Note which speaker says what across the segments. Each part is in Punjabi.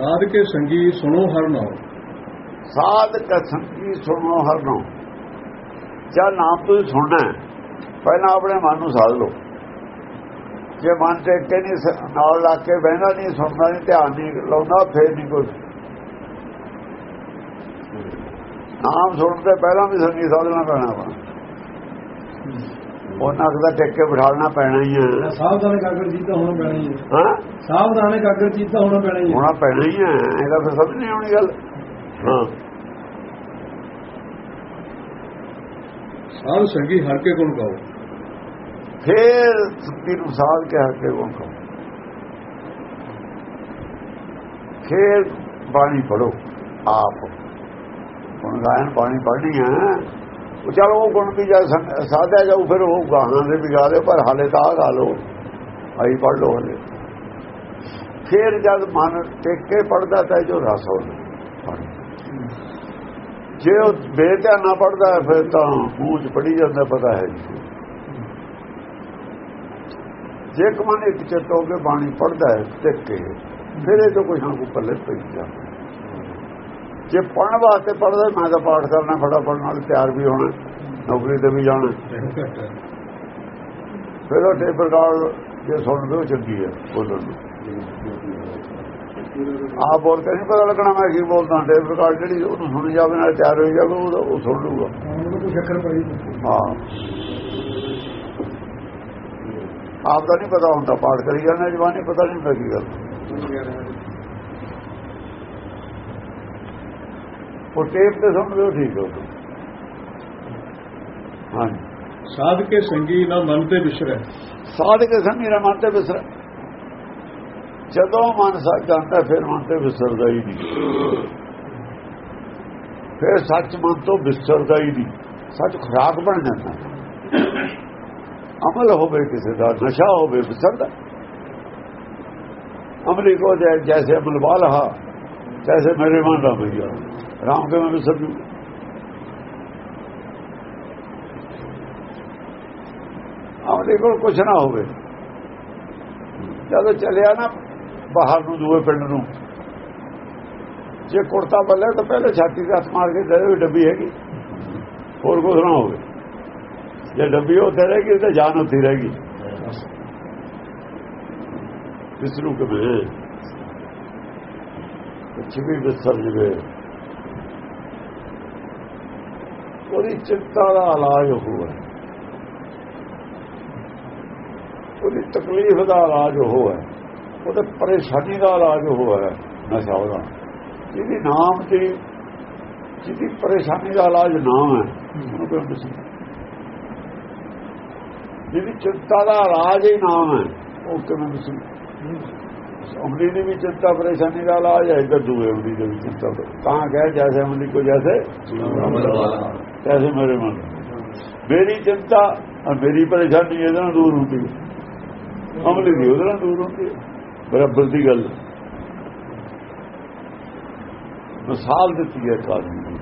Speaker 1: ਸਾਧ ਕੇ ਸੰਗੀ ਸੁਣੋ ਹਰ ਨਾਮ
Speaker 2: ਸਾਧ ਕਾ ਸੰਗੀ ਸੁਣੋ ਹਰ ਨਾਮ ਜਾਂ ਨਾਮ ਤੁਸੀਂ ਸੁਣਨਾ ਪਹਿਲਾਂ ਆਪਣੇ ਮਨ ਨੂੰ ਸਾਧ ਲਓ। ਜੇ ਮਨ ਤੇ ਕੇ ਨਹੀਂ ਨਾਲ ਲਾ ਕੇ ਬਹਿਣਾ ਨਹੀਂ ਸੁਣਦਾ ਨਹੀਂ, ਧਿਆਨ ਨਹੀਂ ਲਾਉਂਦਾ ਫੇਰ ਨਹੀਂ ਕੋਈ ਨਾਮ ਸੁਣਨ ਤੋਂ ਪਹਿਲਾਂ ਵੀ ਸੰਗੀ ਸਾਧਨਾ ਪੈਣਾ ਉਹਨਾਂ ਦਾ ਟਿਕ ਕੇ ਬਿਠਾਉਣਾ ਪੈਣਾ ਹੀ ਹੈ
Speaker 1: ਸਾਵਧਾਨ ਕਾਗਰ ਜੀਤਾ ਹੋਣਾ ਪੈਣਾ ਹੀ ਹੈ
Speaker 2: ਹਾਂ?
Speaker 1: ਸਾਵਧਾਨ ਕਾਗਰ ਜੀਤਾ ਹੋਣਾ ਪੈਣਾ ਹੀ ਹੈ
Speaker 2: ਹੋਣਾ ਪੈਣਾ ਹੀ ਹੈ ਇਹਦਾ ਫਿਰ ਸਮਝ ਨਹੀਂ ਆਉਣੀ ਗੱਲ। ਹਾਂ।
Speaker 1: ਸਾਧ ਸੰਗੀ ਹਰ ਕੇ ਗੁਣ ਗਾਓ।
Speaker 2: ਫੇਰ ਸੁੱਤੀ ਨੂੰ ਸਾਧ ਕੇ ਹੱਕੇ ਕੋਲ ਕਹੋ ਫੇਰ ਬਾਣੀ ਪੜੋ ਆਪ। ਹੁਣ ਗਾਇਨ ਬਾਣੀ ਪੜਨੀ ਹੈ ਉਹ ਚਲੋ ਉਹ ਗੁਣ ਵੀ ਜਾ ਸਾਧਿਆ ਜਾਊ, ਫਿਰ ਉਹ ਗਾਹਾਂ ਦੇ ਵੀ ਗਾ ਦਿਓ, ਪਰ ਹਾਲੇ ਤਾਂ ਆ ਗਾ ਲੋ ਆਈ ਪੜ ਲੋ ਹਲੇ। ਫਿਰ ਜਦ ਮਨ ਟਿਕ ਕੇ ਪੜਦਾ ਤਾਂ ਜੋ ਰਸ ਹੋ ਜੇ ਉਹ ਬੇਧਿਆਨ ਨਾ ਪੜਦਾ ਫਿਰ ਤਾਂ ਮੂੰਹ ਚ ਪੜੀ ਜਾਂਦਾ, ਪਤਾ ਹੈ ਜੀ। ਜੇ ਇੱਕ ਮਨ ਇੱਕ ਚਿੱਤ ਹੋ ਕੇ ਬਾਣੀ ਪੜਦਾ ਹੈ, ਟਿਕ ਕੇ ਫਿਰ ਇਹ ਤੋਂ ਕੋਈ ਹਾਂ ਕੋ ਪੱਲੇ ਪਈ ਜਾਂਦਾ। ਜੇ ਪੜਨ ਵਾਸਤੇ ਪੜਦਾ ਮੈਂ ਤਾਂ ਪਾਠ ਕਰਨਾ ਫਟਾਫਟ, ਨਾਲ ਤਿਆਰ ਵੀ ਹੋਣਾ, ਨੌਕਰੀ ਤੇ ਵੀ ਜਾਣਾ। ਫਿਰ ਉਹ ਟੇਪ ਰਿਕਾਰਡ ਜੇ ਸੁਣਦੇ ਹੋ ਚੰਗੀ ਹੈ, ਬੋਲਣ ਨੂੰ। ਆਪ ਬੋਲ ਕੇ ਨਹੀਂ ਪਤਾ ਲੱਗਣਾ ਮੈਂ ਕੀ ਬੋਲਦਾ ਟੇਪ ਰਿਕਾਰਡ ਜਿਹੜੀ ਉਹਨੂੰ ਸੁਣੀ ਜਾਵੇ, ਨਾਲ ਤਿਆਰ ਹੋਈ ਜਾਵੇ, ਉਹ ਉਹ ਸੁਣ ਲੂਗਾ
Speaker 1: ਉਹਨੂੰ
Speaker 2: ਹਾਂ। ਆਪ ਦਾ ਨਹੀਂ ਪਤਾ ਹੁੰਦਾ, ਪਾਠ ਕਰੀ ਜਾਂਦਾ ਜਵਾਨੀ ਪਤਾ ਨਹੀਂ ਹੁੰਦਾ ਕੀ ਗੱਲ। ਉਹ ਟੇਪ ਤੇ ਹੋ ਠੀਕ ਹੋ ਹਾਂ
Speaker 1: ਸਾਧ ਕੇ ਸੰਗੀ ਨਾ ਮਨ ਤੇ ਵਿਸਰੈ
Speaker 2: ਸਾਧ ਕੇ ਸੰਗ ਮੇਰਾ ਮਨ ਤੇ ਵਿਸਰ ਜਦੋਂ ਮਨ ਸੱਚ ਜਾਂਦਾ ਫਿਰ ਮਨ ਤੇ ਵਿਸਰਦਾ ਹੀ ਨਹੀਂ। ਫਿਰ ਸੱਚ ਮਨ ਤੋਂ ਵਿਸਰਦਾ ਹੀ ਨਹੀਂ। ਸੱਚ ਖਰਾਕ ਬਣ ਜਾਂਦਾ। ਅਮਲ ਹੋਵੇ ਕਿਸੇ ਦਾ ਨਸ਼ਾ ਹੋਵੇ ਵਿਸਰਦਾ ਅਮਲੀ ਕੋ ਜੈਸੇ ਅਮਲ ਵਾਲਾ ਜੈਸੇ ਮੇਰੇ ਮਨ ਦਾ ਭਈਆ। ਰਾਮ ਕੇ ਮੈਂ ਵਿਸਰ ਜੂ ਅਮਲੀ ਕੋਲ ਕੁਛ ਨਾ ਹੋਵੇ। ਜਦੋਂ ਚੱਲਿਆ ਨਾ ਬਾਹਰ ਨੂੰ, ਦੂਏ ਪਿੰਡ ਨੂੰ, ਜੇ ਕੁੜਤਾ ਬੱਲੇ ਤਾਂ ਪਹਿਲੇ ਛਾਤੀ ਤੇ ਹੱਥ ਮਾਰ ਕੇ ਦੇ ਡੱਬੀ ਹੈਗੀ। ਹੋਰ ਕੁਛ ਨਾ ਹੋਵੇ। ਜੇ ਡੱਬੀ ਉੱਥੇ ਰਹੇਗੀ ਤਾਂ ਜਾਨ ਉੱਥੇ ਰਹੇਗੀ ਵਿਸਰੂ ਕਵੇ? ਕੁਛ ਵੀ ਵਿਸਰ ਜਵੇ। ਉਹਦੀ ਚਿੰਤਾ ਦਾ ਇਲਾਜ ਉਹ ਹੈ। ਉਹਦੀ ਤਕਲੀਫ ਦਾ ਇਲਾਜ ਉਹ ਹੈ। ਉਹਦੇ ਪਰੇਸ਼ਾਨੀ ਦਾ ਇਲਾਜ ਉਹ ਹੈ ਨਸ਼ਾ ਉਹਦਾ ਜਿਹਦੀ ਨਾਮ ਦੀ ਜਿਹਦੀ ਪਰੇਸ਼ਾਨੀ ਦਾ ਇਲਾਜ ਨਾਮ ਹੈ, ਉਹਨੂੰ ਕੋਈ ਦੱਸੋ ਜਿਹਦੀ ਚਿੰਤਾ ਦਾ ਇਲਾਜ ਹੀ ਨਾਮ ਹੈ, ਉਹ ਕਿਵੇਂ ਦੱਸੋ ਅਮਲੀ ਦੀ ਵੀ ਚਿੰਤਾ, ਪਰੇਸ਼ਾਨੀ ਦਾ ਇਲਾਜ ਹੈ, ਇੱਧਰ ਦੂਏ ਅਮਲੀ ਦੀ ਵੀ ਚਿੰਤਾ। ਤਾਂ ਕਹਿ ਜੈਸੇ ਅਮਲੀ ਕੋ ਜੈਸੇ। ਜੈਸੇ ਮੇਰੇ ਮਨ ਮੇਰੀ ਚਿੰਤਾ ਔਰ ਮੇਰੀ ਪਰੇਸ਼ਾਨੀ ਇਹਦੇ ਨਾਲ ਦੂਰ ਹੁੰਦੀ। ਅਮਲੀ ਦੀ ਉਹਦੇ ਨਾਲ ਦੂਰ ਹੁੰਦੀ ਬਰਾਬਰ ਦੀ ਗੱਲ ਮਿਸਾਲ ਦਿੱਤੀ ਹੈ ਕਾਜੀ ਦੀ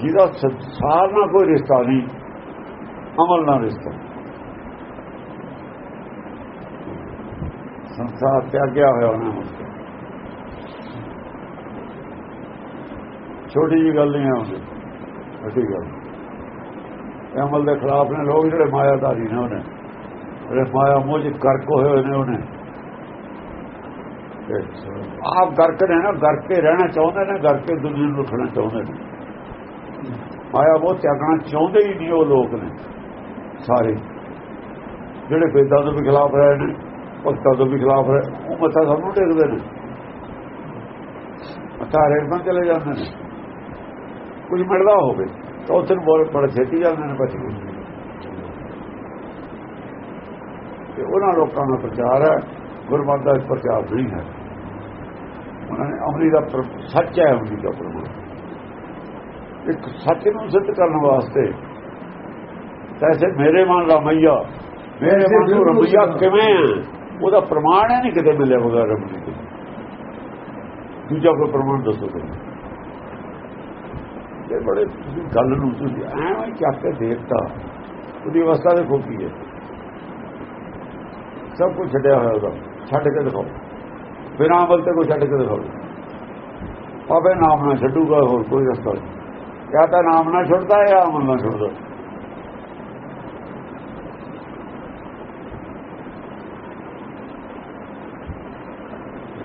Speaker 2: ਜਿਹਦਾ ਸੰਸਾਰ ਨਾਲ ਕੋਈ ਰਿਸ਼ਤਾ ਨਹੀਂ, ਅਮਲ ਨਾਲ ਰਿਸ਼ਤਾ। ਸੰਸਾਰ ਤਿਆਗਿਆ ਹੋਇਆ ਉਹਨਾਂ ਨੂੰ ਛੋਟੀ ਜੀ ਗੱਲ ਨਹੀਂ ਆਉਂਦੀ ਵੱਡੀ ਗੱਲ ਇਹ ਅਮਲ ਦੇ ਖਿਲਾਫ ਨੇ, ਲੋਕ ਜਿਹੜੇ ਮਾਇਆਦਾਰੀ ਨੇ ਉਹਨੇ, ਜਿਹੜੇ ਮਾਇਆ ਮੋਹ ਚ ਹੋਏ ਹੋਏ ਨੇ ਉਹਨੇ। ਆਪ ਗਰਕ ਨੇ ਨਾ, ਗਰਕ ਰਹਿਣਾ ਚਾਹੁੰਦੇ ਨੇ, ਗਰਕੇ ਕੇ ਦੁਨੀਆ ਨੂੰ ਰੱਖਣਾ ਚਾਹੁੰਦੇ ਨੇ। ਮਾਇਆ ਉਹ ਤਿਆਗਣਾ ਚਾਹੁੰਦੇ ਹੀ ਨਹੀਂ ਉਹ ਲੋਕ ਨੇ, ਸਾਰੇ। ਜਿਹੜੇ ਵੇਦਾਂ ਦੇ ਵੀ ਖਿਲਾਫ ਰਹੇ ਨੇ, ਭਗਤਾਂ ਦੇ ਵੀ ਖਿਲਾਫ ਰਹੇ, ਉਹ ਮੱਥਾ ਸਭ ਨੂੰ ਟੇਕਦੇ ਨੇ। ਮੱਥਾ ਰੇਖਾਂ ਚਲੇ ਜਾਂਦੇ ਨੇ। ਕੁਝ ਮਿਲਦਾ ਹੋਵੇ ਤਾਂ ਉੱਥੇ ਬਹੁਤ ਬੜਾ ਛੇਤੀ ਜਾਂਦੇ ਨੇ ਬਚ ਕੇ ਤੇ ਉਹਨਾਂ ਲੋਕਾਂ ਦਾ ਪ੍ਰਚਾਰ ਹੈ ਗੁਰਮਤਿ ਦਾ ਪ੍ਰਚਾਰ ਨਹੀਂ ਹੈ। ਉਹਨਾਂ ਨੇ ਅਮਲੀ ਦਾ ਸੱਚ ਹੈ ਅਮਲੀ ਦਾ ਪ੍ਰਮਾਣ ਇੱਕ ਸੱਚ ਨੂੰ ਸਿੱਧ ਕਰਨ ਵਾਸਤੇ ਤੈਸੇ ਮੇਰੇ ਮਨ ਦਾ ਮਈਆ ਮੇਰੇ ਮਨ ਨੂੰ ਰਮਈਆ ਕਿਵੇਂ ਹੈ? ਉਹਦਾ ਪ੍ਰਮਾਣ ਹੈ ਨਹੀਂ ਕਿਤੇ ਮਿਲਿਆ ਬਗੈਰ ਤੋਂ ਦੂਜਾ ਕੋਈ ਪ੍ਰਮਾਣ ਦੱਸੋ ਤੁਸੀਂ। ਇਹ ਬੜੇ ਤੁਸੀਂ ਗੱਲ ਨੂੰ ਤੁਸੀਂ ਐਵੇਂ ਚੱਕ ਕੇ ਦੇਖਤਾ ਉਹਦੀ ਅਵਸਥਾ ਦੇਖੋ ਕੀ ਹੈ ਸਭ ਕੁਝ ਛੱਡਿਆ ਹੋਇਆ ਉਹਦਾ ਛੱਡ ਕੇ ਦਿਖਾਓ ਬਿਨਾਂ ਅਮਲ ਤੇ ਕੋਈ ਛੱਡ ਕੇ ਦਿਖਾਓ ਆਪੇ ਨਾਮ ਨਾ ਛੱਡੂਗਾ ਹੋਰ ਕੋਈ ਰਸਤਾ ਨਹੀਂ ਜਾਂ ਤਾਂ ਨਾਮ ਨਾ ਛੱਡਦਾ ਜਾਂ ਅਮਲ ਨਾ ਛੱਡਦਾ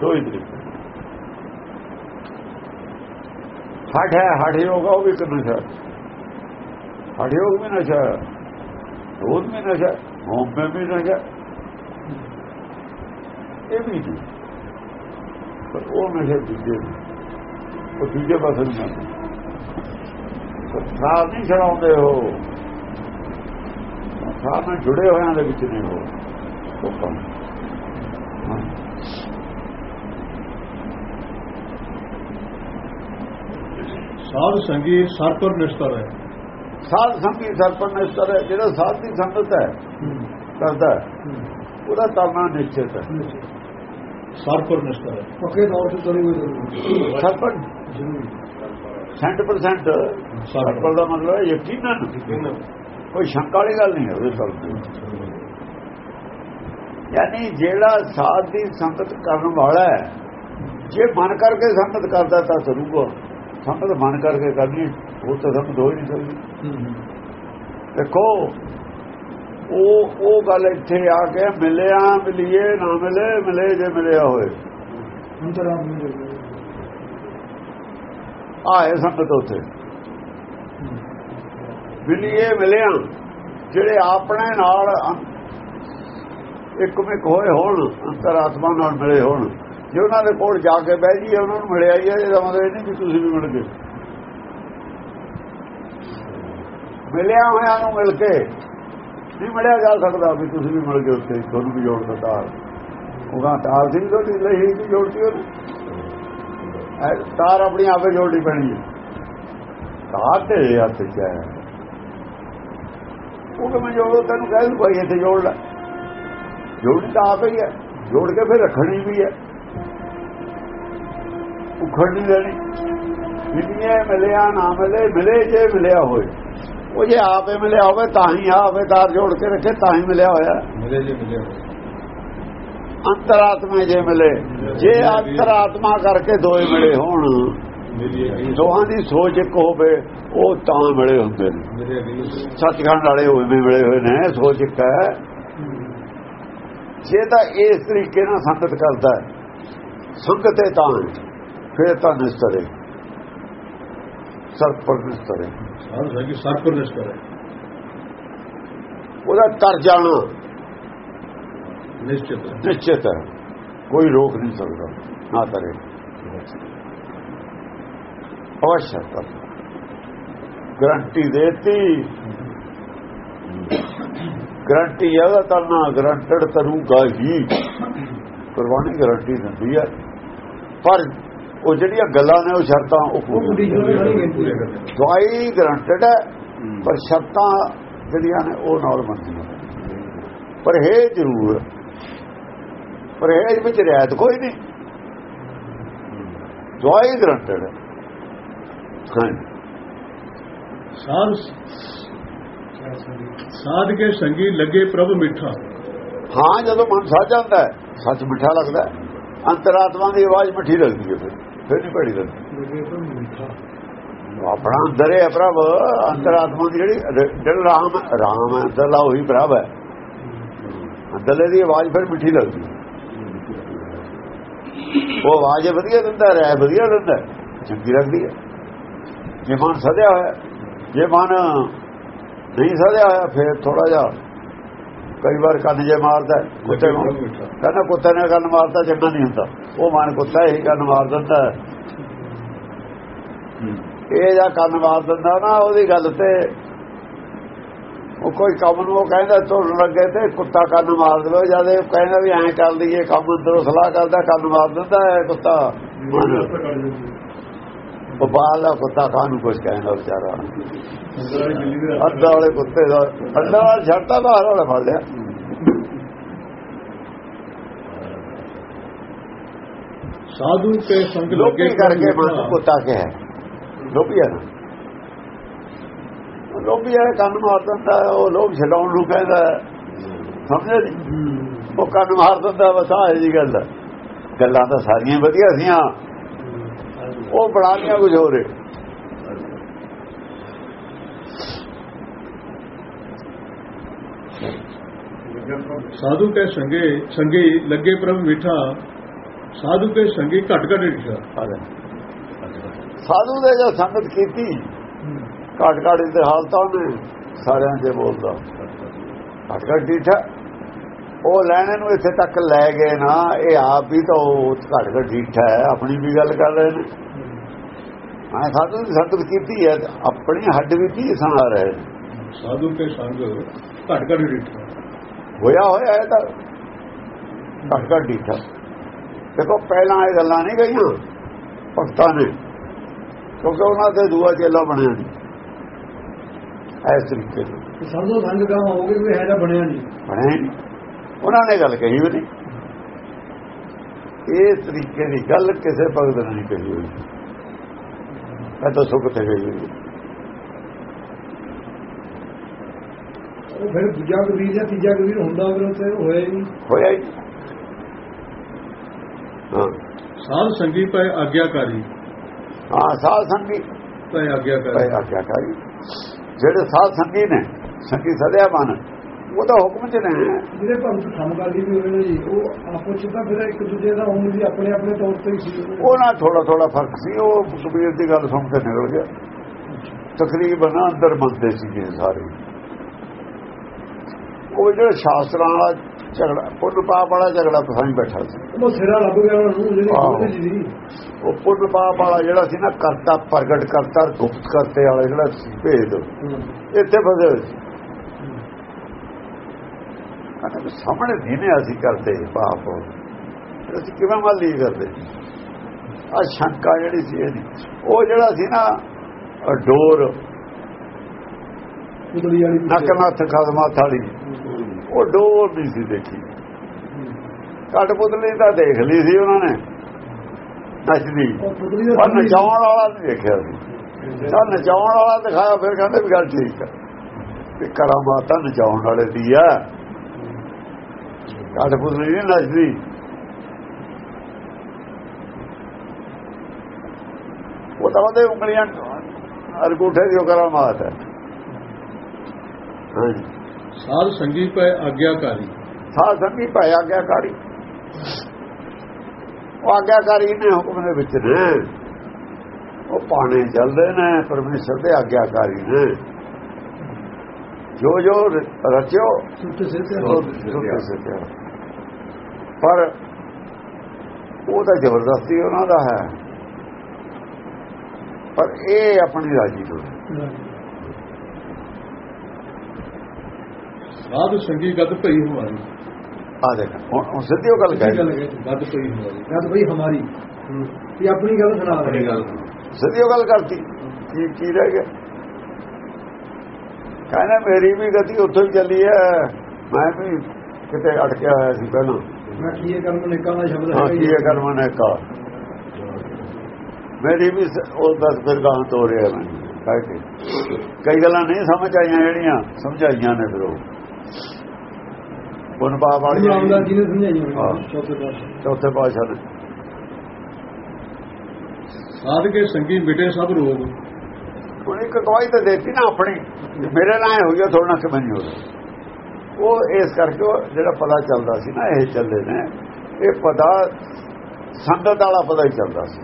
Speaker 2: ਦੋ ਹੀ ਤਰੀਕੇ ਹੈ ਹੱਠ ਯੋਗ ਉਹ ਵੀ ਇੱਕ ਨਸ਼ਾ। ਹੱਠ ਯੋਗ ਵੀ ਨਸ਼ਾ ਹੈ, ਰੋਜ਼ ਵੀ ਨਸ਼ਾ ਹੈ, ਹੋਮ में ਵੀ ਨਸ਼ਾ ਇਹ ਵੀ ਨਹੀਂ। ਪਰ ਉਹ ਨਸ਼ੇ ਦੂਜੇ ਨੇ। ਉਹ ਦੂਜੇ ਪਾਸੇ ਨਹੀਂ ਜਾਂਦੇ ਸਾਹ ਨਹੀਂ ਛਡਾਉਂਦੇ ਹੋ ਸਾਹ ਨਾਲ ਜੁੜੇ ਹੋਇਆਂ ਦੇ ਵਿੱਚ ਨਹੀਂ ਹੋ ਉਹ ਕੰਮ।
Speaker 1: ਸਾਧ ਸੰਗੀ ਸਰ ਪਰ ਨਿਸਤਰ ਹੈ।
Speaker 2: ਸਾਧ ਸੰਗੀ ਸਰਪੰਚ ਇਸ ਤਰ੍ਹਾਂ ਜਿਹੜਾ ਸਾਧ ਦੀ ਸੰਗਤ ਹੈ ਕਰਦਾ ਹੈ, ਉਹਦਾ ਤਰਨਾ ਨਿਸ਼ਚਿਤ ਹੈ।
Speaker 1: ਸਰ ਪਰ ਨਿਸਤਰ ਹੈ।
Speaker 3: ਪੱਕੇ ਤੌਰ ਤੇ ਚਲੀ ਹੋਈ ਜ਼ਰੂਰ।
Speaker 2: ਸਰਪੰਚ
Speaker 1: ਜ਼ਰੂਰ
Speaker 2: 100% ਸਰਪੰਚ ਦਾ ਮਤਲਬ ਹੈ ਯਕੀਨਨ। ਕੋਈ ਸ਼ੰਕਾ ਵਾਲੀ ਗੱਲ ਨਹੀਂ ਹੈ ਉਹਦੇ ਸਰਪੰਚ ਯਾਨੀ ਜਿਹੜਾ ਸਾਧ ਦੀ ਸੰਗਤ ਕਰਨ ਵਾਲਾ ਹੈ ਜੇ ਮਨ ਕਰਕੇ ਸੰਗਤ ਕਰਦਾ ਤਾਂ ਸਰੂਗਾ ਸੰਗਤ ਮਨ ਕਰਕੇ ਕਰਨੀ ਉਹ ਤਾਂ ਸੰਗਤ ਹੋ ਹੀ ਨਹੀਂ ਸਕਦੀ। ਦੇਖੋ ਉਹ ਉਹ ਗੱਲ ਇੱਥੇ ਆ ਕੇ ਮਿਲਿਆ ਮਿਲੀਏ ਨਾ ਮਿਲੇ ਮਿਲੇ ਜੇ ਮਿਲਿਆ ਹੋਏ।
Speaker 3: ਦੇ
Speaker 2: ਆਏ ਸੰਗਤ ਉੱਥੇ। ਮਿਲੀਏ ਮਿਲਿਆ। ਜਿਹੜੇ ਆਪਣੇ ਨਾਲ ਇੱਕਮਿਕ ਹੋਏ ਹੋਣ ਅੰਤਰਾਤਮਾ ਨਾਲ ਮਿਲੇ ਹੋਣ। ਜੇ ਉਹਨਾਂ ਦੇ ਕੋਲ ਜਾ ਕੇ ਬਹਿ ਜੀ ਉਹਨਾਂ ਨੂੰ ਮਿਲਿਆ ਹੀ ਹੈ ਇਹਦਾ ਮਤਲਬ ਇਹ ਨਹੀਂ ਕਿ ਤੁਸੀਂ ਵੀ ਮਿਲ ਗਏ। ਮਿਲਿਆ ਹੋਇਆਂ ਨੂੰ ਮਿਲ ਕੇ, ਨਹੀਂ ਮਿਲਿਆ ਜਾ ਸਕਦਾ ਵੀ ਤੁਸੀਂ ਵੀ ਮਿਲ ਗਏ ਉੱਥੇ, ਤੁਹਾਨੂੰ ਵੀ ਜੋੜ ਦਿੱਤਾ। ਉਹਦਾ ਤਾਰ ਸਿੰਘ ਤੁਹਾਡੀ ਲਈ ਸੀ ਜੋੜਤੀ ਉਹਨੇ। ਤਾਰ ਆਪਣੀ ਆਪੇ ਜੋੜਨੀ ਪੈਣੀ ਹੈ। ਤਾਰ ਤੇ ਹੱਥ ਚ ਹੈ। ਉਹ ਕਿ ਮੈਂ ਜੋੜੋ, ਤੈਨੂੰ ਕਹਿ ਦੂੰ ਭਾਈ, ਇੱਥੇ ਜੋੜ ਲੈ। ਜੋੜੀ ਤਾਂ ਆਪੇ ਹੀ ਹੈ। ਜੋੜ ਕੇ ਫਿਰ ਰੱਖਣੀ ਵੀ ਹੈ। ਉਖੜਨੀ ਲੈਣੀ ਜਿੰਨੇ ਮਿਲਿਆ ਨਾ ਮਿਲੇ ਮਿਲੇ ਜੇ ਮਿਲਿਆ ਹੋਏ। ਉਹ ਜੇ ਆਪੇ ਮਿਲਿਆ ਹੋਵੇ ਤਾਂ ਹੀ ਆਵੇ ਤਾਰ ਜੋੜ ਕੇ ਰੱਖੇ ਤਾਂ ਹੀ ਮਿਲਿਆ ਹੋਇਆ।
Speaker 1: ਮਿਲੇ ਜੀ ਮਿਲੇ ਹੋਏ।
Speaker 2: ਅੰਤਰਾਤਮਾ ਜੇ ਮਿਲੇ। ਜੇ ਅੰਤਰਾਤਮਾ ਕਰਕੇ ਦੋਏ ਮਿਲੇ ਹੋਣ ਦੋਹਾਂ ਦੀ ਸੋਚ ਇੱਕ ਹੋਵੇ ਉਹ ਤਾਂ ਮਿਲੇ ਹੁੰਦੇ ਨੇ। ਸੱਚਖੰਡ ਵਾਲੇ ਹੋਏ ਵੀ ਮਿਲੇ ਹੋਏ ਨੇ ਸੋਚ ਇੱਕ ਹੈ। ਜੇ ਤਾਂ ਇਸ ਤਰੀਕੇ ਨਾਲ ਸੰਗਤ ਕਰਦਾ ਹੈ ਸੰਗਤੇ ਤਾਂ ਹੈ, ਫਿਰ ਤਾਂ ਨਿਸਤਰੇ ਸਰਪਰ ਨਿਸਤਰੇ
Speaker 1: ਸਾਧ ਸੰਗੀ ਸਰ ਪਰ ਨਿਸਤਰ ਹੈ
Speaker 2: ਉਹਦਾ ਤਰ ਜਾਣਾ
Speaker 1: ਨਿਸ਼ਚਿਤ ਹੈ
Speaker 2: ਨਿਸ਼ਚਿਤ ਹੈ ਕੋਈ ਰੋਕ ਨਹੀਂ ਸਕਦਾ ਨਾ ਕਰੇ ਅਵශ්य ਕਰ ਗਰੰਟੀ ਦੇਤੀ ਗਰੰਟੀ ਇਹਦਾ ਤਰਨਾ ਗਰੰਟਡ ਕਰੂਗਾ ਹੀ ਕੁਰਬਾਨੀ ਗਰੰਟੀ ਦਿੰਦੀ ਹੈ ਪਰ ਉਹ ਜਿਹੜੀਆਂ ਗੱਲਾਂ ਨੇ ਉਹ ਸ਼ਰਤਾਂ ਉਹ
Speaker 1: ਪੂਰੇ
Speaker 2: ਦਵਾਈ ਗਰੰਟਡ ਹੈ ਪਰ ਸ਼ਰਤਾਂ ਜਿਹੜੀਆਂ ਨੇ ਉਹ ਨਾਲ ਬਣਦੀਆਂ ਪਰ ਇਹ ਜ਼ਰੂਰ ਪਰਹੇਜ ਵਿੱਚ ਰਿਆਇਤ ਕੋਈ ਨਹੀਂ। ਦਵਾਈ ਗਰੰਟਡ ਹੈ। ਹਾਂ
Speaker 1: ਸਾਧ ਸਾਧ ਕੇ ਸੰਗੀ ਲੱਗੇ ਪ੍ਰਭ ਮਿੱਠਾ।
Speaker 2: ਹਾਂ ਜਦੋਂ ਮਨ ਸੱਜ ਜਾਂਦਾ ਹੈ ਸੱਚ ਮਿੱਠਾ ਲੱਗਦਾ ਹੈ। ਅੰਤਰਾਤਮਾ ਦੀ ਆਵਾਜ਼ ਮਿੱਠੀ ਲੱਗਦੀ ਹੈ ਫਿਰ। ਫਿਰ ਨਹੀਂ
Speaker 3: ਤਾਂ ਮਿੱਠਾ
Speaker 2: ਆਪਣਾ ਅੰਦਰ ਹੈ ਪ੍ਰਭ ਅੰਤਰਾਤਮਾ ਦੀ ਜਿਹੜੀ ਜਿਹੜਾ ਰਾਮ ਰਾਮ ਅੰਦਰਲਾ ਉਹੀ ਪ੍ਰਭ ਹੈ। ਅੰਦਰਲੇ ਦੀ ਆਵਾਜ਼ ਫਿਰ ਮਿੱਠੀ ਲੱਗਦੀ। ਉਹ ਆਵਾਜ਼ ਵਧੀਆ ਦਿੰਦਾ ਰਹਿ ਵਧੀਆ ਦਿੰਦਾ ਚੰਗੀ ਲੱਗਦੀ ਹੈ। ਜੇ ਮਨ ਸਦਿਆ ਹੋਇਆ ਜੇ ਮਨ ਨਹੀਂ ਸਦਿਆ ਹੋਇਆ ਫਿਰ ਥੋੜਾ ਜਿਹਾ ਕਈ ਵਾਰ ਕੰਨ ਜੇ ਮਾਰਦਾ ਕੁੱਤੇ ਨੂੰ। ਕਹਿੰਦਾ ਕੁੱਤੇ ਨੇ ਕੰਨ ਮਾਰਦਾ ਚੰਗਾ ਨਹੀਂ ਹੁੰਦਾ। ਉਹ ਮਨ ਕੁੱਤਾ ਹੀ ਕੰਨ ਮਾਰ ਦਿੰਦਾ। ਇਹ ਜਾਂ ਕੰਨ ਮਾਰ ਦਿੰਦਾ ਨਾ ਉਹਦੀ ਗੱਲ ਤੇ ਉਹ ਕੋਈ ਕੰਮ ਨੂੰ ਉਹ ਕਹਿੰਦਾ ਤੁਰਨ ਲੱਗੇ ਤੇ ਕੁੱਤਾ ਕੰਨ ਮਾਰ ਦੇਵੇ। ਜਦ ਇਹ ਕਹਿੰਦਾ ਵੀ ਐਂ ਕਰ ਲਈਏ ਕੰਮ ਅੰਦਰੋਂ ਸਲਾਹ ਕਰਦਾ ਕੰਨ ਮਾਰ ਦਿੰਦਾ ਹੈ ਕੁੱਤਾ। ਬਾਹਰ ਦਾ ਕੁੱਤਾ ਕਾਹਨੂੰ ਕੁਝ ਕਹਿੰਦਾ ਵਿਚਾਰਾ।
Speaker 1: ਅੰਦਰ ਵਾਲੀ
Speaker 2: ਵਾਲੇ ਕੁੱਤੇ ਦਾ ਅੱਧਾ ਵਾਲਾ ਛੱਡਦਾ ਬਾਹਰ ਵਾਲਾ ਫੜ ਲਿਆ।
Speaker 1: ਸਾਧੂ ਕੇ ਸੰਗ ਲੱਗੇ
Speaker 2: ਕਰਕੇ ਮਨ। ਕੁੱਤਾ ਕਿਹਾ ਲੋਭੀ ਹੈ ਨਾ। ਲੋਭੀ ਹੈ ਕੰਨ ਮਾਰ ਦਿੰਦਾ ਉਹ ਲੋਭ ਛਡਾਉਣ ਨੂੰ ਕਹਿੰਦਾ। ਸਮਝੇ ਉਹ ਕੰਨ ਮਾਰ ਦਿੰਦਾ ਬਸ ਆਹ ਜੀ ਗੱਲ। ਗੱਲਾਂ ਤਾਂ ਸਾਰੀਆਂ ਵਧੀਆ ਸੀਆਂ। ਉਹ ਬਣਾ ਲਿਆ ਕੁਝ ਹੋਰ ਹੈ
Speaker 1: ਸਾਧੂ ਕੇ ਸੰਗੇ ਸੰਗੀ ਲੱਗੇ ਪ੍ਰਭ ਮਿੱਠਾ ਸਾਧੂ ਕੇ ਸੰਗੀ ਘਟ ਘਟ ਰਿਸ਼ਾ
Speaker 2: ਸਾਧੂ ਦੇ ਜੋ ਸੰਗਤ ਕੀਤੀ ਘਟ ਘਟ ਦੇ ਹਾਲਤਾਂ ਉਹਨੇ ਸਾਰਿਆਂ ਦੇ ਬੋਲਦਾ। ਘਟ ਘਟ ਡੀਠਾ ਉਹ ਲੈਣੇ ਨੂੰ ਇੱਥੇ ਤੱਕ ਲੈ ਗਏ ਨਾ ਇਹ ਆਪ ਵੀ ਤਾਂ ਉਹ ਘਟ ਘਟ ਡੀਠਾ ਹੈ ਆਪਣੀ ਵੀ ਗੱਲ ਕਰ ਰਹੇ ਨੇ। ਹਾਂ ਸਾਧੂ ਦੀ ਸੰਗਤ ਕੀਤੀ ਹੈ ਆਪਣੀ ਹੱਡ ਵੀ ਕੀ ਸੁਣਾ ਰਹੇ ਨੇ
Speaker 1: ਸਾਧੂ ਕੇ ਸੰਗ ਘਟ ਘਟ ਰਿਸ਼ਾ
Speaker 2: ਹੋਇਆ ਹੋਇਆ ਹੈ ਤਾਂ ਘਟ ਘਟ ਡੀਠਾ। ਦੇਖੋ ਪਹਿਲਾਂ ਇਹ ਗੱਲਾਂ ਨਹੀਂ ਗਈਆਂ ਭਗਤਾਂ ਨੇ ਕਿਉਂਕਿ ਉਹਨਾਂ ਤੇ ਦੂਆ ਚੇਲਾ ਬਣਿਆ ਨਹੀਂ। ਇਸ ਤਰੀਕੇ ਨਾਲ।
Speaker 3: ਸਾਧੂ ਸੰਗ ਕਾ ਹੋ ਗਏ ਕੋਈ ਹੈ ਤਾਂ ਬਣਿਆ ਨਹੀਂ।
Speaker 2: ਬਣਿਆ ਹੀ ਨਹੀਂ। ਉਹਨਾਂ ਨੇ ਗੱਲ ਕਹੀ ਵੀ ਨਹੀਂ। ਇਸ ਤਰੀਕੇ ਦੀ ਗੱਲ ਕਿਸੇ ਭਗਤ ਨੇ ਨਹੀਂ ਕਹੀ ਹੋਈ। ਮੈਂ ਤਾਂ ਸੁਖ ਤੇ ਗਈ
Speaker 3: ਫਿਰ ਦੂਜਾ ਕਬੀਰ ਜਾਂ ਤੀਜਾ ਕਬੀਰ ਹੁੰਦਾ ਫਿਰ ਉੱਥੇ ਹੋਇਆ ਹੀ
Speaker 2: ਹੋਇਆ ਹੀ। ਹਾਂ।
Speaker 1: ਸਾਧ ਸੰਗੀ ਪੈ ਆਗਿਆਕਾਰੀ।
Speaker 2: ਹਾਂ ਸਾਧ ਸੰਗੀ
Speaker 1: ਪੈ ਆਗਿਆਕਾਰੀ।
Speaker 2: ਭਾਈ ਆਖਿਆ ਕਾਰੀ ਜਿਹੜੇ ਸਾਧ ਸੰਗੀ ਨੇ ਸੰਗੀ ਸਦਿਆ ਮਨ ਉਹ ਤਾਂ ਹੁਕਮ ਚ ਨੇ।
Speaker 3: ਜਿਹੜੇ ਭਗਤ ਸਮਕਾਲੀ ਵੀ ਹੋਏ ਜੀ ਉਹ ਆਪਸ ਚ ਤਾਂ ਫਿਰ ਇੱਕ ਦੂਜੇ ਦਾ ਹੁਣ ਵੀ ਆਪਣੇ ਆਪਣੇ ਤੌਰ ਤੇ ਹੀ ਸੀ।
Speaker 2: ਉਹ ਨਾਲ ਥੋੜਾ ਥੋੜਾ ਫ਼ਰਕ ਸੀ ਉਹ ਕਬੀਰ ਦੀ ਗੱਲ ਸੁਣ ਕੇ ਨਿਕਲ ਗਿਆ। ਤਕਰੀਬਨ ਅੰਦਰ ਮੰਨਦੇ ਸੀ ਸਾਰੇ। ਉਹ ਜਿਹੜਾ ਸ਼ਾਸਤਰਾਂ ਵਾਲਾ ਝਗੜਾ ਪੁੰਨ ਪਾਪ ਵਾਲਾ ਝਗੜਾ ਪਸਾਈ ਬੈਠਾ ਸੀ।
Speaker 3: ਉਹ ਸਿਰਾ ਲੱਭ ਗਿਆ ਉਹਨਾਂ ਜਿਹੜੀ। ਉਹਦੇ ਸੀ।
Speaker 2: ਉਹ ਪੁੰਨ ਪਾਪ ਵਾਲਾ ਜਿਹੜਾ ਸੀ ਨਾ ਕਰਤਾ ਪ੍ਰਗਟ ਕਰਤਾ ਗੁਪਤ ਕਰਤੇ ਵਾਲਾ ਜਿਹੜਾ ਸੀ ਭੇਦ। ਇੱਥੇ ਫਸੇ ਹੋਏ ਸੀ ਕਹਿੰਦੇ ਵੀ ਸਾਹਮਣੇ ਨਹੀਂ ਨੇ ਅਸੀਂ ਕਰਦੇ ਪਾਪ ਅਸੀਂ ਕਿਵੇਂ ਮੰਨ ਲਈ ਕਰਦੇ? ਆ ਸ਼ੰਕਾ ਜਿਹੜੀ ਸੀ ਇਹਦੀ ਉਹ ਜਿਹੜਾ ਸੀ ਨਾ ਡੋਰ। ਨੱਕ ਨੱਥ ਖਦਮਾ ਥਾਲੀ ਉਹ ਡੋਰ ਨਹੀਂ ਸੀ ਦੇਖੀ। ਕੱਟ ਪੁਤਲੀ ਤਾਂ ਦੇਖ ਲਈ ਸੀ ਉਹਨਾਂ ਨੇ। ਨੱਚਦੀ। ਪਰ ਨਚਾਉਣ ਵਾਲਾ ਨਹੀਂ ਦੇਖਿਆ ਸੀ। ਤਾਂ ਨਚਾਉਣ ਵਾਲਾ ਦਿਖਾਇਆ ਫਿਰ ਕਹਿੰਦੇ ਵੀ ਗੱਲ ਠੀਕ ਹੈ ਵੀ ਕਰਾਮਾਤਾਂ ਨਚਾਉਣ ਵਾਲੇ ਦੀ ਆ। ਕੱਟ ਪੁਤਲੀ ਨਹੀਂ ਨੱਚਦੀ ਉਹ ਤਾਂ ਉਹਦੇ ਉਂਗਲੀਆਂ ਅਰਗੂਠੇ ਦੀ ਉਹ ਕਰਾਮਾਤ ਹੈ।
Speaker 1: ਸਾਧ ਸੰਗੀ ਪੈ ਆਗਿਆਕਾਰੀ।
Speaker 2: ਸਾਧ ਸੰਗੀ ਪਾਇਆ ਆਗਿਆਕਾਰੀ। ਉਹ ਆਗਿਆਕਾਰੀ ਨੇ ਹੁਕਮ ਦੇ ਵਿੱਚ ਨੇ। ਉਹ ਪਾਣੇ ਚੱਲਦੇ ਨੇ ਪਰਮੇਸ਼ਰ ਦੇ ਆਗਿਆਕਾਰੀ ਨੇ। ਜੋ ਜੋ ਰਚਿਓ
Speaker 3: ਸੁੱਤੇ ਸੇ ਤੇ।
Speaker 2: ਪਰ ਉਹ ਤਾਂ ਜ਼ਬਰਦਸਤੀ ਉਹਨਾਂ ਦਾ ਹੈ। ਪਰ ਇਹ ਆਪਣੀ ਰਾਜੀ ਤੋਂ
Speaker 1: ਸਾਧ ਸੰਗੀ ਗਦ ਭਈ ਹਮਾਰੀ।
Speaker 2: ਆ ਦੇਖ ਹੁਣ ਸਿੱਧੀ ਉਹ ਗੱਲ ਕਹਿ
Speaker 1: ਗਦ ਭਈ ਹਮਾਰੀ।
Speaker 3: ਗੱਲ ਬਈ ਹਮਾਰੀ। ਇਹ ਆਪਣੀ ਗੱਲ ਸੁਣਾ ਰਹੇ
Speaker 1: ਗੱਲ।
Speaker 2: ਸਿੱਧੀ ਉਹ ਗੱਲ ਕਰਤੀ। ਕੀ ਕੀ ਰਹਿ ਗਿਆ? ਕਹਿੰਦਾ ਮੇਰੀ ਵੀ ਗਤੀ ਉੱਥੇ ਹੀ ਚੱਲੀ ਹੈ। ਮੈਂ ਵੀ ਕਿਤੇ ਅਟਕਿਆ ਹੋਇਆ ਸੀ ਪਹਿਲਾਂ।
Speaker 3: ਮੈਂ ਕੀ ਇਹ ਕਰਮ ਨਿਕਾ ਦਾ ਸ਼ਬਦ
Speaker 2: ਹਾਂ
Speaker 3: ਹੈ
Speaker 2: ਕੀ ਇਹ ਕਰਮ ਨੇ ਕਾ ਮੇਰੀ ਵੀ ਉਹ ਦਸ ਫਿਰ ਗਾਂ ਤੋਂ ਰਿਹਾ ਮੈਂ ਕਹਿ ਕੇ। ਕਈ ਗੱਲਾਂ ਨਹੀਂ ਸਮਝ ਆਈਆਂ ਜਿਹੜੀਆਂ ਸਮਝਾਈਆਂ ਨੇ ਫਿਰ ਉਹ। ਪੁਨ ਬਾਪ ਵਾਲੀ
Speaker 3: ਗੁਰੂ ਰਾਮਦਾਸ ਜੀ ਨੇ ਸਮਝਾਈ
Speaker 2: ਹਾਂ।
Speaker 3: ਹੋਣੀ ਚੌਥੇ ਪਾਸੇ
Speaker 2: ਚੌਥੇ ਪਾਸ਼ਾ ਨੇ।
Speaker 1: ਸਾਧ ਕੇ ਸੰਗੀ ਮਿਟੇ ਸਭ ਰੋਗ।
Speaker 2: ਹੁਣ ਇੱਕ ਗਵਾਹੀ ਤਾਂ ਦੇਤੀ ਨਾ ਆਪਣੀ। ਮੇਰੇ ਨਾਲ ਹੋ ਗਿਆ ਥੋੜਾ ਕਿ ਮੈਨੂੰ ਹੋ। ਉਹ ਇਸ ਕਰਕੇ ਉਹ ਜਿਹੜਾ ਪਤਾ ਚੱਲਦਾ ਸੀ ਨਾ ਇਹ ਚੱਲੇ ਨੇ ਇਹ ਪਤਾ ਸੰਗਤ ਵਾਲਾ ਪਤਾ ਹੀ ਚੱਲਦਾ ਸੀ।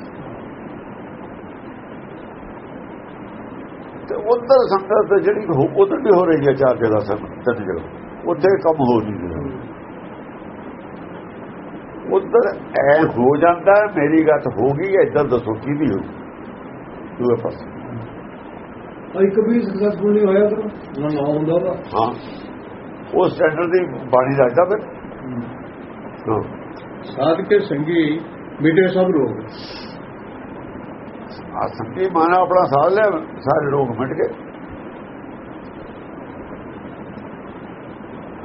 Speaker 2: ਤੇ ਉਧਰ ਸੰਗਤ ਜਿਹੜੀ ਉਧਰ ਵੀ ਹੋ ਰਹੀ ਹੈ ਚਾਰ ਜਗ੍ਹਾ ਸੰਗਤ ਤਿੰਨ ਜਗ੍ਹਾ। ਉੱਥੇ ਕੰਮ ਹੋ ਨਹੀਂ ਰਿਹਾ। ਉਧਰ ਐ ਹੋ ਜਾਂਦਾ ਮੇਰੀ ਗੱਲ ਹੋ ਗਈ ਇੱਧਰ ਦੱਸੋ ਕਿਹਦੀ ਹੋ ਦੂਏ ਪਾਸੇ।
Speaker 3: ਇੱਕ ਵੀ ਸਕਸੈਸਫੁਲ ਨਹੀਂ ਹੋਇਆ ਤਾਂ? ਨਾ ਹੁੰਦਾ
Speaker 2: ਹਾਂ। ਉਹ ਸਟੈਂਡਰਡ ਦੀ ਬਾਣੀ ਰੱਖਦਾ ਫਿਰ।
Speaker 1: ਸਾਧ ਕੇ ਸੰਗੀ ਮਿਟੇ ਸਭ ਰੋਗ।
Speaker 2: ਆ ਸੰਗੀ ਮਾਨਾ ਆਪਣਾ ਸਾਹ ਲਿਆ ਸਾਰੇ ਰੋਗ ਮਿਟ ਗਏ।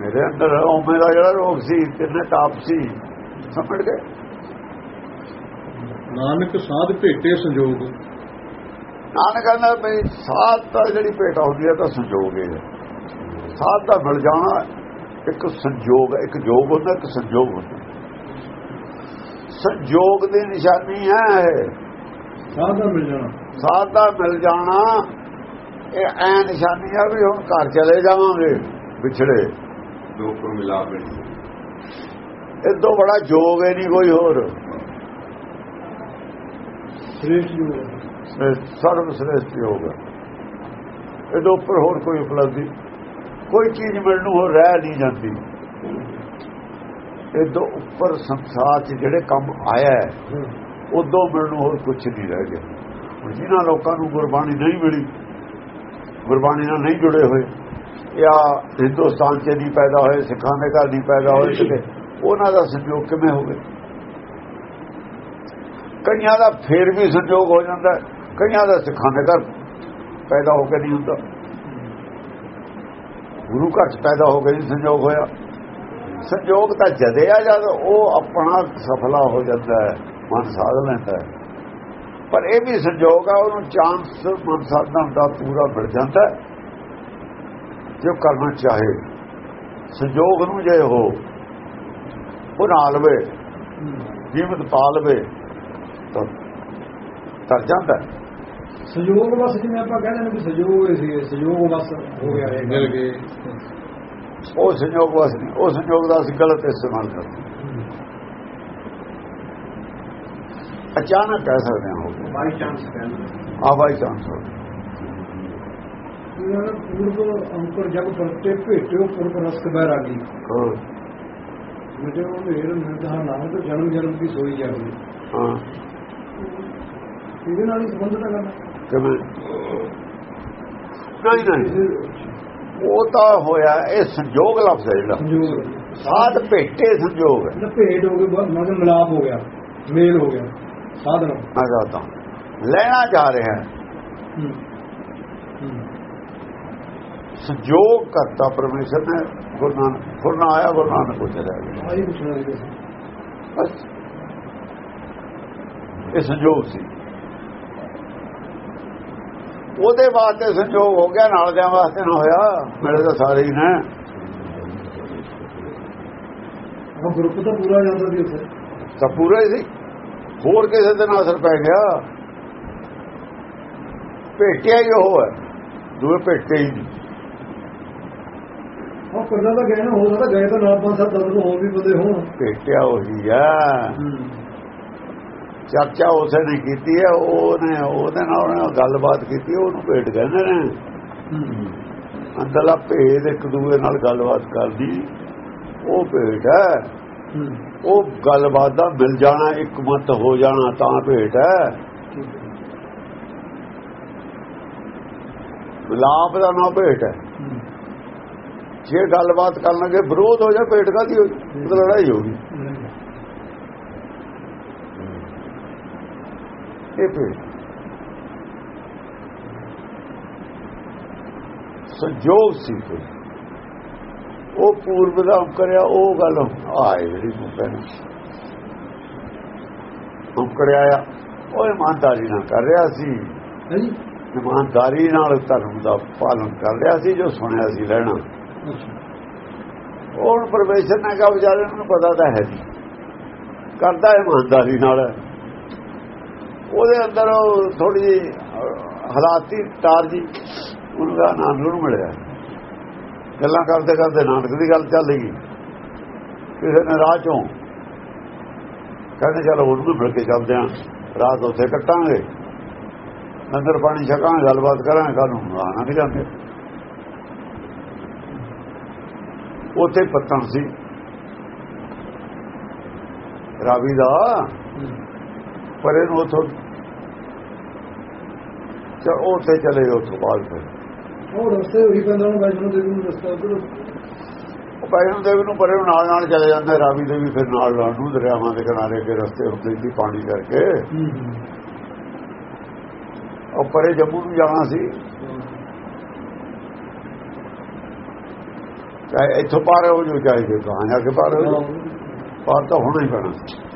Speaker 2: ਮੇਰੇ ਅੰਦਰ ਉਹ ਮੇਰਾ ਜਿਹੜਾ ਰੋਗ ਸੀ ਕਿੰਨੇ ਤਾਪ ਸੀ ਸਭ ਮਿਟ ਗਏ।
Speaker 1: ਨਾਨਕ ਸਾਧ ਭੇਟੇ ਸੰਜੋਗ।
Speaker 2: ਨਾਨਕ ਕਹਿੰਦਾ ਵੀ ਸਾਧ ਤਾਂ ਜਿਹੜੀ ਭੇਟ ਹੁੰਦੀ ਹੈ ਤਾਂ ਸੰਜੋਗ ਹੈ। ਸਾਧ ਦਾ ਮਿਲ ਜਾਣਾ। ਇੱਕ ਸੰਜੋਗ ਇੱਕ ਜੋਗ ਹੁੰਦਾ ਇੱਕ ਸੰਜੋਗ ਹੁੰਦਾ। ਸੰਜੋਗ ਦੀ ਨਿਸ਼ਾਨੀ ਹੈ। ਇਹ।
Speaker 3: ਸਾਧ ਦਾ ਮਿਲ ਜਾਣਾ।
Speaker 2: ਸਾਧ ਦਾ ਮਿਲ ਜਾਣਾ। ਇਹ ਐ ਨਿਸ਼ਾਨੀ ਆ ਵੀ ਹੁਣ ਘਰ ਚਲੇ ਜਾਵਾਂਗੇ ਵਿਛੜੇ।
Speaker 4: ਦੋ ਉੱਪਰ ਮਿਲਾਪ
Speaker 2: ਇਹ ਤੋਂ ਬੜਾ ਜੋਗ ਹੈ ਨਹੀਂ ਕੋਈ ਹੋਰ।
Speaker 3: ਸ੍ਰੇਸ਼ਟ
Speaker 2: ਸ੍ਰੇਸ਼ਟ- ਸਰਵ ਸ੍ਰੇਸ਼ਟ ਯੋਗ ਹੈ। ਇਹ ਤੋਂ ਉੱਪਰ ਹੋਰ ਕੋਈ ਉਪਲਬਧੀ ਕੋਈ ਚੀਜ਼ ਮਿਲਣ ਨੂੰ ਹੋਰ ਰਹਿ ਨਹੀਂ ਜਾਂਦੀ। ਇਹ ਤੋਂ ਉੱਪਰ ਸੰਸਾਰ 'ਚ ਜਿਹੜੇ ਕੰਮ ਆਇਆ ਹੈ, ਉਦੋਂ ਮਿਲਣ ਨੂੰ ਹੋਰ ਕੁਝ ਨਹੀਂ ਰਹਿ ਗਿਆ। ਹੁਣ ਜਿਨ੍ਹਾਂ ਲੋਕਾਂ ਨੂੰ ਗੁਰਬਾਣੀ ਨਹੀਂ ਮਿਲੀ, ਗੁਰਬਾਣੀ ਨਾਲ ਨਹੀਂ ਜੁੜੇ ਹੋਏ ਜਾਂ ਹਿੰਦੁਸਤਾਨ 'ਚ ਨਹੀਂ ਪੈਦਾ ਹੋਏ, ਸਿੱਖਾਂ ਦੇ ਘਰ ਨਹੀਂ ਪੈਦਾ ਹੋਏ ਕਿਤੇ, ਉਹਨਾਂ ਦਾ ਸੰਯੋਗ ਕਿਵੇਂ ਹੋਵੇ? ਕਈਆਂ ਦਾ ਫੇਰ ਵੀ ਸੰਯੋਗ ਹੋ ਜਾਂਦਾ ਕਈਆਂ ਦਾ ਸਿੱਖਾਂ ਦੇ ਘਰ ਪੈਦਾ ਹੋ ਕੇ ਨਹੀਂ ਹੁੰਦਾ। ਗੁਰੂ ਘਰ 'ਚ ਪੈਦਾ ਹੋ ਕੇ ਨਹੀਂ ਸੰਯੋਗ ਹੋਇਆ। ਸੰਯੋਗ ਤਾਂ ਜਦੇ ਆ ਜਦ ਉਹ ਆਪਣਾ ਸਫਲਾ ਹੋ ਜਾਂਦਾ ਹੈ, ਮਨ ਸਾਧ ਲੈਂਦਾ ਹੈ। ਪਰ ਇਹ ਵੀ ਸੰਯੋਗ ਆ, ਉਹਨੂੰ ਚਾਂਸ ਮਨ ਸਾਧਨਾ ਦਾ ਪੂਰਾ ਮਿਲ ਜਾਂਦਾ ਹੈ। ਜੋ ਕਰਨਾ ਚਾਹੇ ਸੰਯੋਗ ਨੂੰ ਜੇ ਹੋ ਉਹ ਨਾ ਲਵੇ ਜੀਵਤ ਪਾ ਲਵੇ ਤਾਂ ਤਰ ਜਾਂਦਾ ਹੈ।
Speaker 3: ਸਹਿਯੋਗ ਬਸ ਜਿਵੇਂ ਆਪਾਂ ਕਹਿੰਦੇ ਨੇ ਕਿ ਸਹਿਯੋਗ ਹੋਏ ਸੀ ਸਹਿਯੋਗ ਬਸ ਹੋ ਗਿਆ ਇਹ
Speaker 1: ਮਿਲ ਗਏ
Speaker 2: ਉਹ ਸੰਯੋਗ ਵਸ ਨਹੀਂ ਉਹ ਸੰਯੋਗ ਦਾ ਅਸੀਂ ਗਲਤ ਇਸਤੇਮਾਲ ਕਰਦੇ ਅਚਾਨਕ ਕਹਿ ਸਕਦੇ ਹਾਂ
Speaker 3: ਬਾਈ ਚਾਂਸ ਕਹਿੰਦੇ
Speaker 2: ਆ ਬਾਈ ਚਾਂਸ ਹੋ। ਗਿਆ।
Speaker 3: ਉਹਨਾਂ ਪੂਰਬ ਅੰਕਰ ਜਗ ਪਰਤੇ ਭੇਟਿਓ ਪੁਰਬ ਰਸਕ ਬੈਰਾਗੀ।
Speaker 2: ਹਾਂ,
Speaker 3: ਮੁਝੇ ਉਹ ਮੇਰ ਨਿਰਧਾਨ ਨਾਮ ਤੋਂ ਜਨਮ ਜਨਮ ਦੀ ਸੋਈ ਜਾਗੀ
Speaker 2: ਹਾਂ।
Speaker 3: ਇਹਦੇ ਨਾਲ ਹੀ ਸੰਬੰਧ
Speaker 2: ਕਿਵੇਂ ਨਹੀਂ ਨਹੀਂ। ਉਹ ਤਾਂ ਹੋਇਆ ਇਹ ਸੰਯੋਗ ਲਫ਼ਜ਼ ਹੈ ਜਿਹੜਾ। ਸਾਧ ਭੇਟੇ ਸੰਯੋਗ ਹੈ।
Speaker 3: ਭੇਟ ਹੋ ਗਏ ਮਗਰ ਮਿਲਾਪ ਹੋ ਗਿਆ ਮੇਲ ਹੋ ਗਿਆ ਸਾਧਨ।
Speaker 2: ਮੈਂ ਕਹਤਾ ਲੈਣਾ ਜਾ ਰਿਹਾ ਸੰਯੋਗ ਕਰਤਾ ਪਰਮੇਸ਼ਰ ਨੇ ਗੁਰੂ ਨਾਨਕ ਗੁਰੂ ਨਾਨਕ ਆਇਆ ਗੁਰੂ ਨਾਨਕ ਕੋ ਚਲਾ ਗਿਆ।
Speaker 3: ਆਹੀ ਪੁੱਛਣਾ ਸੀ। ਤੁਸੀਂ।
Speaker 2: ਬਸ। ਇਹ ਸੰਯੋਗ ਸੀ। ਉਹਦੇ ਵਾਸਤੇ ਸੰਯੋਗ ਹੋ ਗਿਆ ਨਾਲ ਦਿਆਂ ਵਾਸਤੇ ਨਾ ਹੋਇਆ। ਮੇਰੇ ਤਾਂ ਸਾਰੇ ਹੀ ਨੇ।
Speaker 3: ਉਹ ਗਰੁੱਪ ਤਾਂ ਪੂਰਾ ਜਾਂਦਾ ਸੀ ਉੱਥੇ।
Speaker 2: ਤਾਂ ਪੂਰਾ ਹੀ ਸੀ। ਹੋਰ ਕਿਸੇ ਦੇ ਨਾਲ ਅਸਰ ਪੈ ਗਿਆ। ਭੇਟਿਆ ਹੀ ਉਹ ਹੈ। ਦੂਏ ਭੇਟੇ ਹੀ ਨਹੀਂ।
Speaker 3: ਉਹ ਕਰਦਾ ਤਾਂ ਗਏ ਨਾ ਹੋ ਸਕਦਾ ਗਏ ਤਾਂ ਨਾ ਪੰਜ ਸੱਤ ਦਸ ਹੋਰ ਵੀ ਬੰਦੇ ਹੋਣ।
Speaker 2: ਭੇਟਿਆ ਉਹੀ ਆ ਚਰਚਾ ਉਸੇ ਨੇ ਕੀਤੀ ਹੈ ਉਹਨੇ ਉਹਦੇ ਨਾਲ ਉਹਨੇ ਗੱਲਬਾਤ ਕੀਤੀ ਉਹਨੂੰ ਭੇਟ ਕਹਿੰਦੇ ਨੇ। ਅੰਦਰਲਾ ਭੇਦ ਇੱਕ ਦੂਏ ਨਾਲ ਗੱਲਬਾਤ ਕਰਦੀ ਉਹ ਭੇਟ ਹੈ। ਉਹ ਗੱਲਬਾਤ ਦਾ ਮਿਲ ਜਾਣਾ ਇੱਕ ਮਤ ਹੋ ਜਾਣਾ ਤਾਂ ਭੇਟ ਹੈ। ਵਿਲਾਪ ਦਾ ਨਾ ਭੇਟ ਹੈ। ਜੇ ਗੱਲਬਾਤ ਕਰਨ ਲੱਗੇ ਵਿਰੋਧ ਹੋ ਜਾ ਭੇਟ ਕਾਦੀ ਹੋ। ਤਾਂ ਲੜਾਈ ਹੋਗੀ ਇਹ ਭੇਟ ਸੰਜੋਗ ਸੀ ਕੋਈ ਉਹ ਪੂਰਬ ਦਾ ਕਰਿਆ ਉਹ ਗੱਲ ਆਏ ਜਿਹੜੀ ਤੂੰ ਕਹਿੰਦਾ ਉਹ ਕਰਿਆ ਉਹ ਇਮਾਨਦਾਰੀ ਨਾਲ ਕਰ ਰਿਹਾ ਸੀ।
Speaker 3: ਜੀ
Speaker 2: ਇਮਾਨਦਾਰੀ ਨਾਲ ਧਰਮ ਦਾ ਪਾਲਣ ਕਰ ਰਿਹਾ ਸੀ ਜੋ ਸੁਣਿਆ ਸੀ ਲੈਣਾ ਉਹ ਹੁਣ ਪਰਮੇਸ਼ਰ ਨੇ ਕਿਹਾ ਵਿਚਾਰੇ ਨੂੰ ਪਤਾ ਤਾਂ ਹੈ ਨਹੀਂ ਕਰਦਾ ਇਮਾਨਦਾਰੀ ਨਾਲ। ਉਹਦੇ ਅੰਦਰ ਥੋੜੀ ਹਾਲਾਤੀ ਤਾਰ ਜੀ। ਉਹਨੂੰ ਦਾ ਨਾਨਕ ਨੂੰ ਮਿਲਿਆ। ਗੱਲਾਂ ਕਰਦੇ ਕਰਦੇ ਨਾਨਕ ਦੀ ਗੱਲ ਚੱਲ ਗਈ। ਕਿਸੇ ਨੇ ਰਾਹ ਚੋਂ ਕਹਿੰਦੇ ਚਲੋ ਉਹਨੂੰ ਮਿਲ ਕੇ ਚੱਲਦੇ ਆਂ। ਰਾਤ ਉੱਥੇ ਕੱਟਾਂਗੇ। ਅੰਦਰ ਪਾਣੀ ਛਕਾਂਗੇ ਗੱਲਬਾਤ ਕਰਾਂਗੇ ਕੱਲ ਨੂੰ ਆਣਾ ਨਹੀਂ ਜਾਂਦੇ। ਉੱਥੇ ਪੱਤਣ ਸੀ। ਰਾਵੀ ਦਾ ਪਰ ਇਹਨੂੰ ਉਥੋਂ ਚਾ ਉੱਥੇ ਚਲੇ ਗਏ ਉੱਥੋਂ ਬਾਅਦ ਫਿਰ।
Speaker 3: ਉਹ ਰਸਤੇ ਉਹੀ ਪੈਂਦਾ ਨੂੰ ਵੈਸ਼ਨੋ ਦੇਵੀ ਨੂੰ ਰਸਤਾ ਉਧਰ।
Speaker 2: ਉਹ ਪੈਣ ਦੇਵ ਨੂੰ ਪਰੇ ਨਾਲ ਨਾਲ ਚਲੇ ਜਾਂਦੇ ਰਾਵੀ ਦੇ ਵੀ ਫਿਰ ਨਾਲ ਨਾਲ ਨੂੰ ਦਰਿਆਵਾਂ ਦੇ ਕਿਨਾਰੇ ਕੇ ਰਸਤੇ ਹੁੰਦੇ ਸੀ ਪਾਣੀ ਕਰਕੇ। ਉਹ ਪਰੇ ਜੰਮੂ ਨੂੰ ਜਾਣਾ ਸੀ। ਚਾਹੇ ਇੱਥੋਂ ਪਾਰ ਹੋ ਜੋ ਚਾਹੇ ਕਹਾਂ ਜਾ ਕੇ ਪਾਰ ਹੋ ਜਾਓ। ਪਾਰ ਤਾਂ ਹੋਣਾ ਹੀ ਪੈਣਾ। ਸੀ